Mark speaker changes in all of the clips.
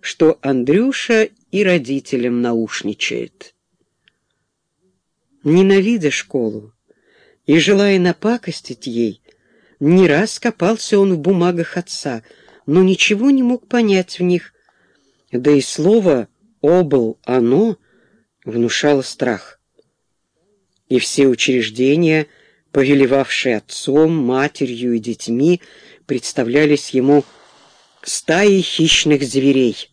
Speaker 1: что Андрюша и родителям наушничает. Ненавидя школу и желая напакостить ей, не раз копался он в бумагах отца, но ничего не мог понять в них, да и слово «обл» «оно» внушало страх. И все учреждения, повелевавшие отцом, матерью и детьми, представлялись ему стаей хищных зверей,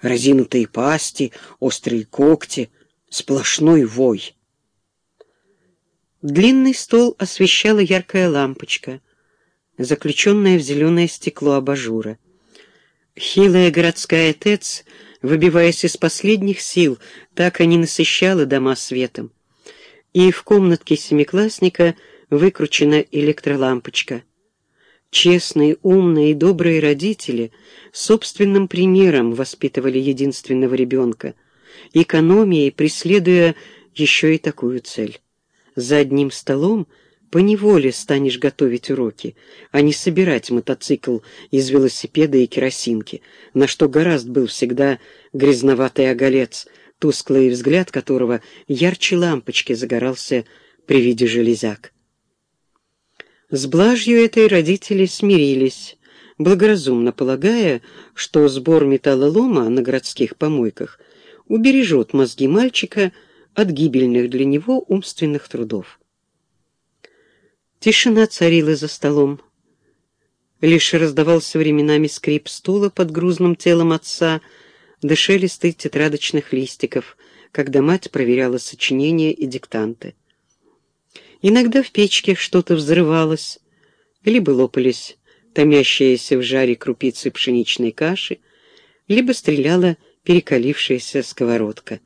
Speaker 1: разинутые пасти, острые когти, сплошной вой. Длинный стол освещала яркая лампочка, заключенная в зеленое стекло абажура. Хилая городская ТЭЦ, выбиваясь из последних сил, так и не насыщала дома светом. И в комнатке семиклассника выкручена электролампочка. Честные, умные и добрые родители собственным примером воспитывали единственного ребенка, экономией преследуя еще и такую цель. За одним столом поневоле станешь готовить уроки, а не собирать мотоцикл из велосипеда и керосинки, на что гораздо был всегда грязноватый оголец, тусклый взгляд которого ярче лампочки загорался при виде железяк. С блажью этой родители смирились, благоразумно полагая, что сбор металлолома на городских помойках убережет мозги мальчика от гибельных для него умственных трудов. Тишина царила за столом. Лишь раздавался временами скрип стула под грузным телом отца, да шелесты тетрадочных листиков, когда мать проверяла сочинения и диктанты. Иногда в печке что-то взрывалось, либо лопались томящиеся в жаре крупицы пшеничной каши, либо стреляла перекалившаяся сковородка.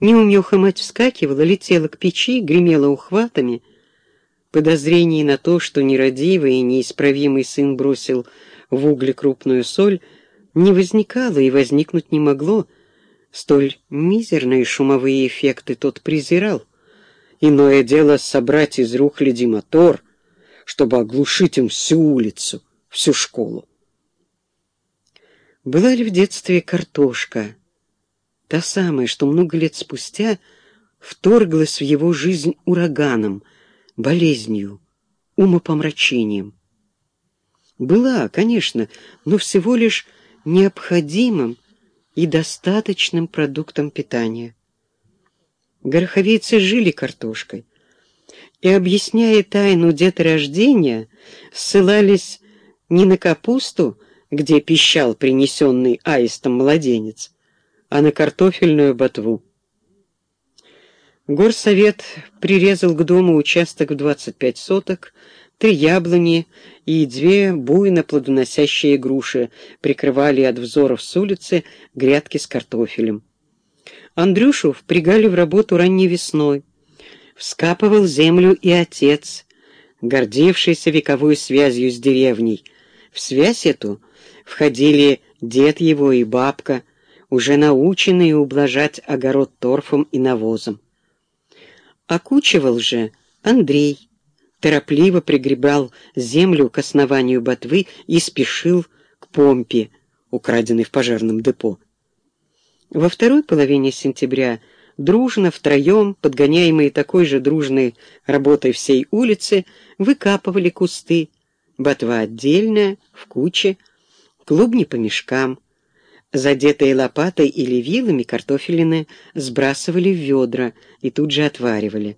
Speaker 1: Неумеха мать вскакивала, летела к печи, гремела ухватами — Подозрений на то, что нерадивый и неисправимый сын бросил в угли крупную соль, не возникало и возникнуть не могло. Столь мизерные шумовые эффекты тот презирал. Иное дело собрать из рухляди мотор, чтобы оглушить им всю улицу, всю школу. Была ли в детстве картошка? Та самая, что много лет спустя вторглась в его жизнь ураганом — болезнью, умопомрачением. Была, конечно, но всего лишь необходимым и достаточным продуктом питания. Гороховейцы жили картошкой и, объясняя тайну деторождения, ссылались не на капусту, где пищал принесенный аистом младенец, а на картофельную ботву. Горсовет прирезал к дому участок в 25 соток, три яблони и две буйно плодоносящие груши прикрывали от взоров с улицы грядки с картофелем. Андрюшу впрягали в работу ранней весной. Вскапывал землю и отец, гордившийся вековой связью с деревней. В связь эту входили дед его и бабка, уже наученные ублажать огород торфом и навозом. Окучивал же Андрей, торопливо пригребал землю к основанию ботвы и спешил к помпе, украденной в пожарном депо. Во второй половине сентября дружно, втроем, подгоняемые такой же дружной работой всей улицы, выкапывали кусты, ботва отдельная, в куче, клубни по мешкам. Задетые лопатой или вилами картофелины сбрасывали в ведра и тут же отваривали.